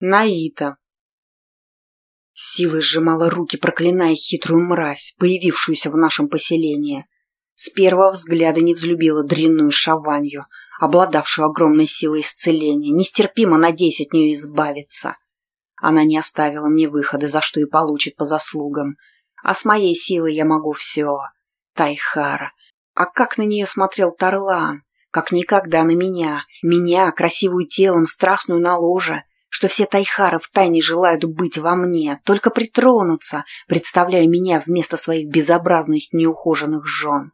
Наита. Силой сжимала руки, проклиная хитрую мразь, появившуюся в нашем поселении. С первого взгляда не взлюбила дрянную шаванью, обладавшую огромной силой исцеления, нестерпимо надеясь от нее избавиться. Она не оставила мне выхода, за что и получит по заслугам. А с моей силой я могу все. Тайхара. А как на нее смотрел Тарлан? Как никогда на меня. Меня, красивую телом, страстную на ложе, что все тайхары втайне желают быть во мне, только притронуться, представляя меня вместо своих безобразных неухоженных жен.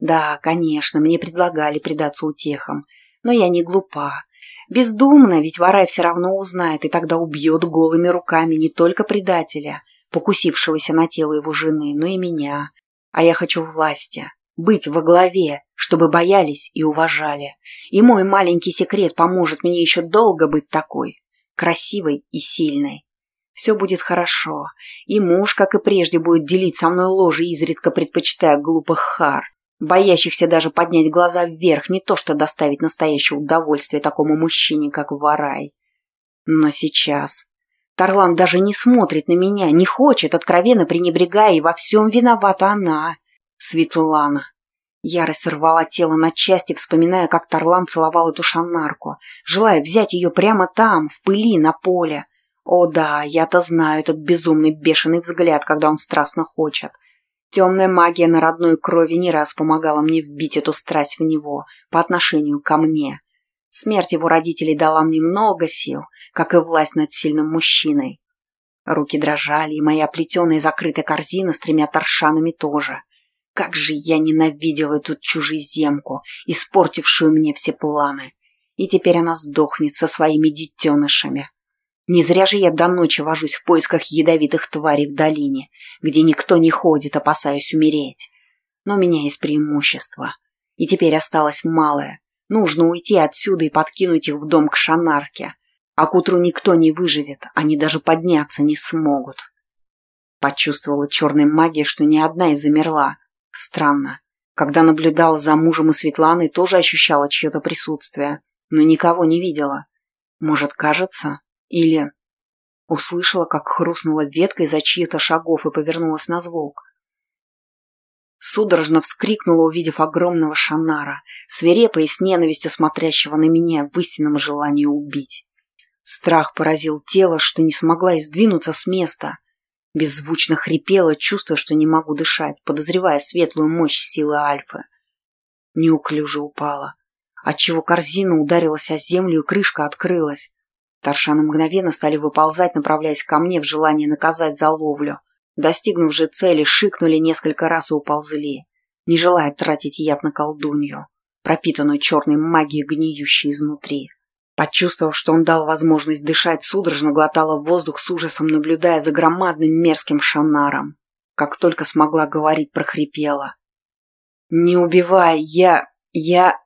Да, конечно, мне предлагали предаться утехам, но я не глупа. Бездумно, ведь Варай все равно узнает и тогда убьет голыми руками не только предателя, покусившегося на тело его жены, но и меня. А я хочу власти, быть во главе, чтобы боялись и уважали. И мой маленький секрет поможет мне еще долго быть такой красивой и сильной. Все будет хорошо, и муж, как и прежде, будет делить со мной ложе, изредка предпочитая глупых хар, боящихся даже поднять глаза вверх, не то что доставить настоящее удовольствие такому мужчине, как Варай. Но сейчас... Тарлан даже не смотрит на меня, не хочет, откровенно пренебрегая, и во всем виновата она, Светлана. Ярость рвала тело на части, вспоминая, как Тарлан целовал эту шанарку, желая взять ее прямо там, в пыли, на поле. О да, я-то знаю этот безумный бешеный взгляд, когда он страстно хочет. Темная магия на родной крови не раз помогала мне вбить эту страсть в него по отношению ко мне. Смерть его родителей дала мне много сил, как и власть над сильным мужчиной. Руки дрожали, и моя плетеная закрытая корзина с тремя торшанами тоже. Как же я ненавидела эту чужеземку, испортившую мне все планы. И теперь она сдохнет со своими детенышами. Не зря же я до ночи вожусь в поисках ядовитых тварей в долине, где никто не ходит, опасаясь умереть. Но у меня есть преимущество. И теперь осталось малое. Нужно уйти отсюда и подкинуть их в дом к Шанарке. А к утру никто не выживет, они даже подняться не смогут. Почувствовала черной магией, что ни одна и замерла, Странно. Когда наблюдала за мужем и Светланой, тоже ощущала чье-то присутствие, но никого не видела. Может, кажется? Или... Услышала, как хрустнула ветка из-за чьих-то шагов и повернулась на звук. Судорожно вскрикнула, увидев огромного шанара, свирепо и с ненавистью смотрящего на меня в истинном желании убить. Страх поразил тело, что не смогла издвинуться с места. Беззвучно хрипела, чувствуя, что не могу дышать, подозревая светлую мощь силы Альфы. Неуклюже упала, отчего корзина ударилась о землю и крышка открылась. Таршаны мгновенно стали выползать, направляясь ко мне в желании наказать за ловлю. Достигнув же цели, шикнули несколько раз и уползли, не желая тратить яд на колдунью, пропитанную черной магией, гниющей изнутри. Почувствовав, что он дал возможность дышать, судорожно глотала воздух с ужасом, наблюдая за громадным мерзким шанаром. Как только смогла говорить, прохрипела. «Не убивай, я... я...»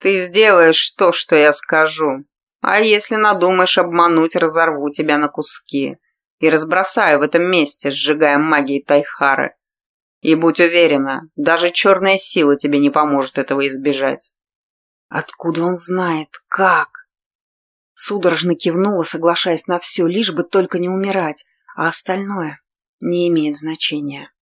«Ты сделаешь то, что я скажу. А если надумаешь обмануть, разорву тебя на куски и разбросаю в этом месте, сжигая магией Тайхары. И будь уверена, даже черная сила тебе не поможет этого избежать». Откуда он знает? Как? Судорожно кивнула, соглашаясь на все, лишь бы только не умирать, а остальное не имеет значения.